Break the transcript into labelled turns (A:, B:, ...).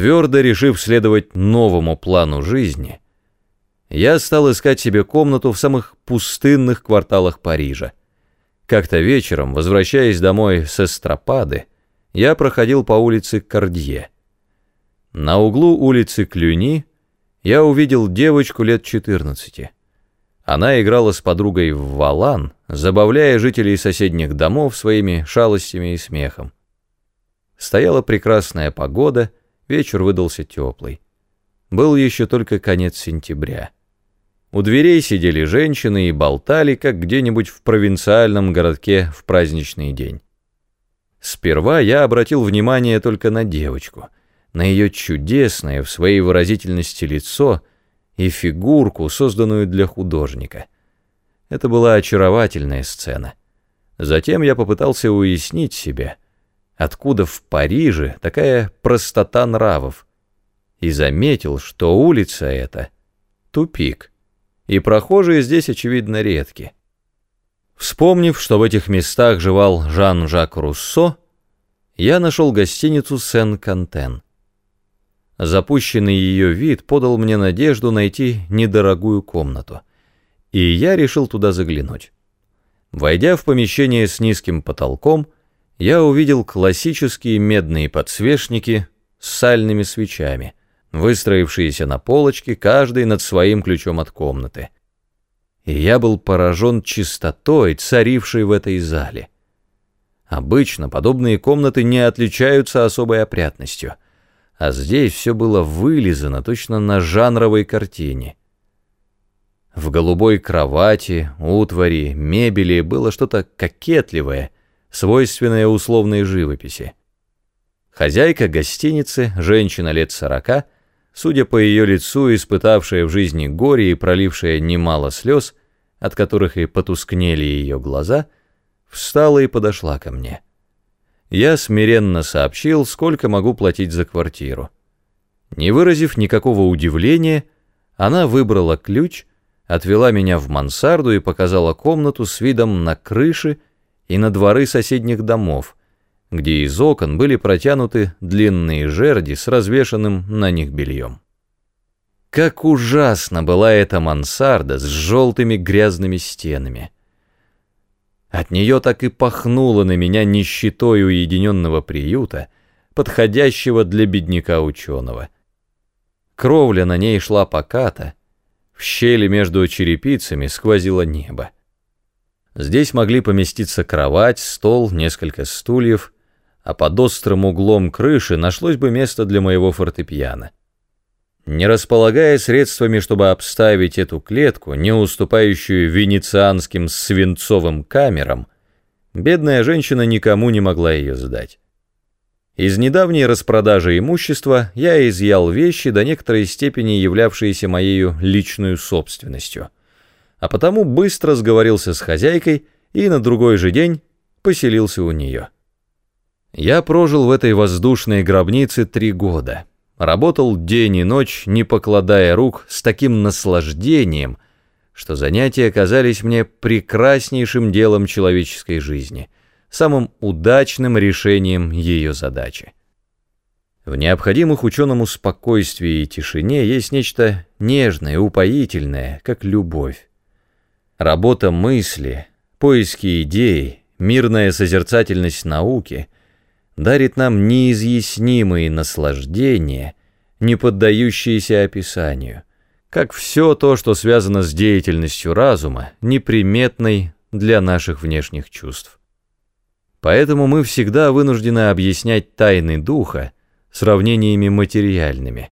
A: Твердо решив следовать новому плану жизни, я стал искать себе комнату в самых пустынных кварталах Парижа. Как-то вечером, возвращаясь домой с Эстропады, я проходил по улице Кардье. На углу улицы Клюни я увидел девочку лет 14. Она играла с подругой в валан, забавляя жителей соседних домов своими шалостями и смехом. Стояла прекрасная погода, вечер выдался теплый. Был еще только конец сентября. У дверей сидели женщины и болтали, как где-нибудь в провинциальном городке в праздничный день. Сперва я обратил внимание только на девочку, на ее чудесное в своей выразительности лицо и фигурку, созданную для художника. Это была очаровательная сцена. Затем я попытался уяснить себе, откуда в Париже такая простота нравов, и заметил, что улица эта — тупик, и прохожие здесь, очевидно, редки. Вспомнив, что в этих местах жевал Жан-Жак Руссо, я нашел гостиницу Сен-Кантен. Запущенный ее вид подал мне надежду найти недорогую комнату, и я решил туда заглянуть. Войдя в помещение с низким потолком, я увидел классические медные подсвечники с сальными свечами, выстроившиеся на полочке, каждый над своим ключом от комнаты и я был поражен чистотой, царившей в этой зале. Обычно подобные комнаты не отличаются особой опрятностью, а здесь все было вылизано точно на жанровой картине. В голубой кровати, утвари, мебели было что-то кокетливое, свойственное условной живописи. Хозяйка гостиницы, женщина лет сорока, судя по ее лицу, испытавшая в жизни горе и пролившая немало слез, от которых и потускнели ее глаза, встала и подошла ко мне. Я смиренно сообщил, сколько могу платить за квартиру. Не выразив никакого удивления, она выбрала ключ, отвела меня в мансарду и показала комнату с видом на крыши и на дворы соседних домов, где из окон были протянуты длинные жерди с развешанным на них бельем. Как ужасно была эта мансарда с желтыми грязными стенами. От нее так и пахнуло на меня нищетой уединенного приюта, подходящего для бедняка-ученого. Кровля на ней шла поката, в щели между черепицами сквозило небо. Здесь могли поместиться кровать, стол, несколько стульев, а под острым углом крыши нашлось бы место для моего фортепиано. Не располагая средствами, чтобы обставить эту клетку, не уступающую венецианским свинцовым камерам, бедная женщина никому не могла ее сдать. Из недавней распродажи имущества я изъял вещи, до некоторой степени являвшиеся моей личной собственностью, а потому быстро сговорился с хозяйкой и на другой же день поселился у нее. Я прожил в этой воздушной гробнице три года — Работал день и ночь, не покладая рук, с таким наслаждением, что занятия оказались мне прекраснейшим делом человеческой жизни, самым удачным решением ее задачи. В необходимых ученому спокойствии и тишине есть нечто нежное, упоительное, как любовь. Работа мысли, поиски идей, мирная созерцательность науки — дарит нам неизъяснимые наслаждения, не поддающиеся описанию, как все то, что связано с деятельностью разума, неприметной для наших внешних чувств. Поэтому мы всегда вынуждены объяснять тайны духа сравнениями материальными,